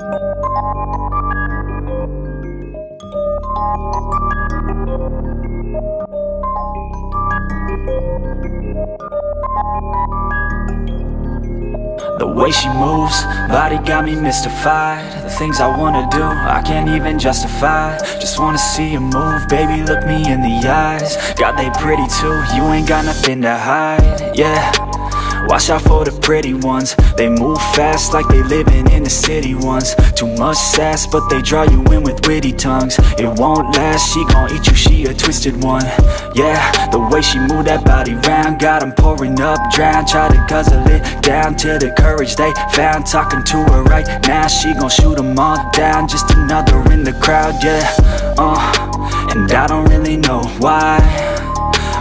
The way she moves, body got me mystified. The things I wanna do, I can't even justify. Just wanna see you move, baby, look me in the eyes. God, they pretty too, you ain't got nothing to hide, yeah Watch out for the pretty ones. They move fast like they living in the city ones Too much sass but they draw you in with witty tongues. It won't last, she gon' eat you, she a twisted one. Yeah, the way she move that body round Got 'em pouring up, drown Try to guzzle it down to the courage they found. Talking to her right now, she gon' shoot 'em all down. Just another in the crowd, yeah uh, And I don't really know why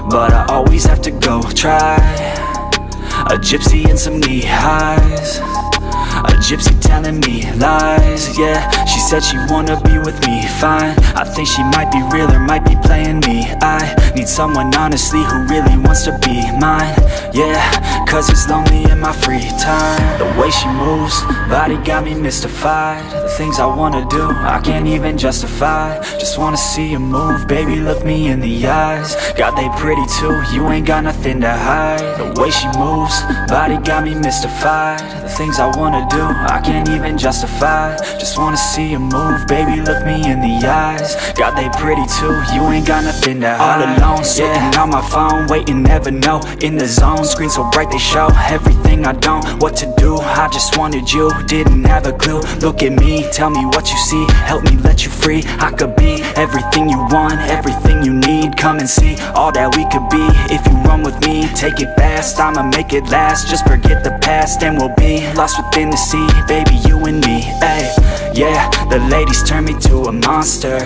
But I always have to go try a gypsy in some knee highs. A gypsy telling me lies, yeah She said she wanna be with me, fine. I think she might be real or might be playing me. I need someone honestly who really wants to be mine, yeah Cause it's lonely in my free time. The way she moves, body got me mystified. The things I wanna do, I can't even justify. Just wanna see you move, baby look me in the eyes. God they pretty too, you ain't got nothing to hide. The way she moves, body got me mystified. The things I wanna do, I can't even justify. Just wanna see you move, baby, look me in the eyes. God, they pretty too, you ain't got nothing to hide All sitting on my phone, waiting, never know In the zone, screen so bright they show Everything I don't, what to do? I just wanted you, didn't have a clue. Look at me, tell me what you see. Help me let you free, I could be Everything you want, everything you need. Come and see all that we could be. If you run with me, take it fast. I'ma make it last, just forget the past And we'll be lost within the sea. Baby, you and me, the ladies turn me to a monster.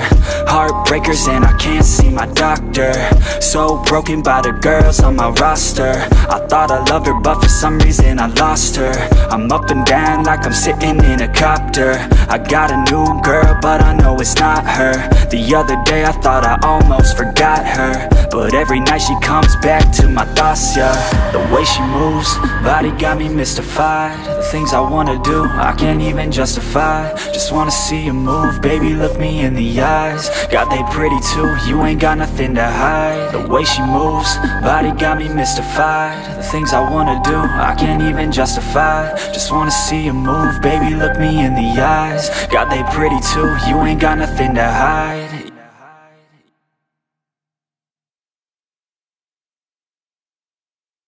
Heartbreakers and I can't see my doctor. So broken by the girls on my roster. I thought I loved her but for some reason I lost her. I'm up and down like I'm sitting in a copter. I got a new girl but I know it's not her. The other day I thought I almost forgot her. But every night she comes back to my thoughts, yeah. The way she moves, body got me mystified. The things I wanna do, I can't even justify. Just wanna see you move, baby look me in the eyes. God they pretty too, you ain't got nothing to hide. The way she moves, body got me mystified. The things I wanna do, I can't even justify. Just wanna see you move, baby look me in the eyes. God they pretty too, you ain't got nothing to hide